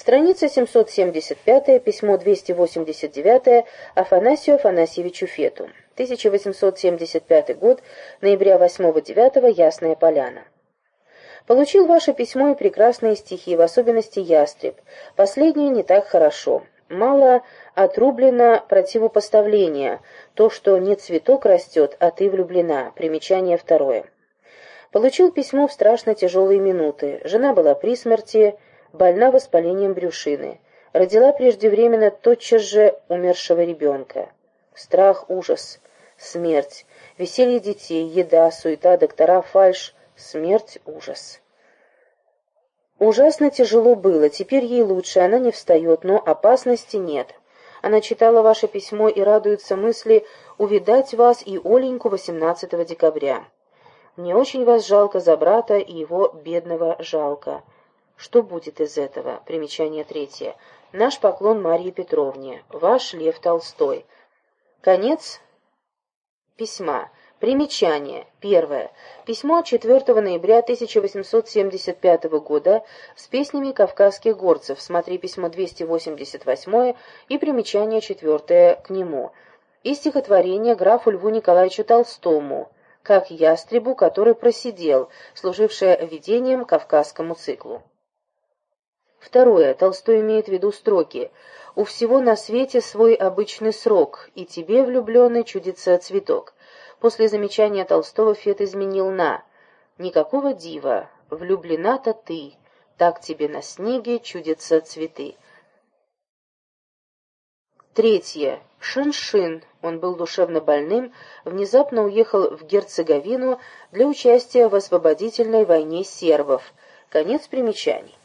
Страница 775, письмо 289 Афанасию Афанасьевичу Фету. 1875 год, ноября 8-9, Ясная Поляна. Получил ваше письмо и прекрасные стихи, в особенности «Ястреб». Последнее не так хорошо. Мало отрублено противопоставление, то, что не цветок растет, а ты влюблена. Примечание второе. Получил письмо в страшно тяжелые минуты. Жена была при смерти, больна воспалением брюшины. Родила преждевременно тотчас же умершего ребенка. Страх, ужас, смерть, веселье детей, еда, суета, доктора, фальшь, смерть, ужас. Ужасно тяжело было, теперь ей лучше, она не встает, но опасности нет. Она читала ваше письмо и радуется мысли увидать вас и Оленьку 18 декабря. Мне очень вас жалко за брата и его бедного жалко. Что будет из этого? Примечание третье. Наш поклон Марье Петровне. Ваш Лев Толстой. Конец письма. Примечание. Первое. Письмо 4 ноября 1875 года с песнями кавказских горцев. Смотри письмо 288 и примечание четвертое к нему. И стихотворение графу Льву Николаевичу Толстому, как ястребу, который просидел, служившее введением кавказскому циклу. Второе. Толстой имеет в виду строки «У всего на свете свой обычный срок, и тебе, влюбленный, чудится цветок». После замечания Толстого Фет изменил на «Никакого дива, влюблена-то ты, так тебе на снеге чудятся цветы». Третье. Шиншин, он был душевно больным, внезапно уехал в Герцеговину для участия в освободительной войне сербов. Конец примечаний.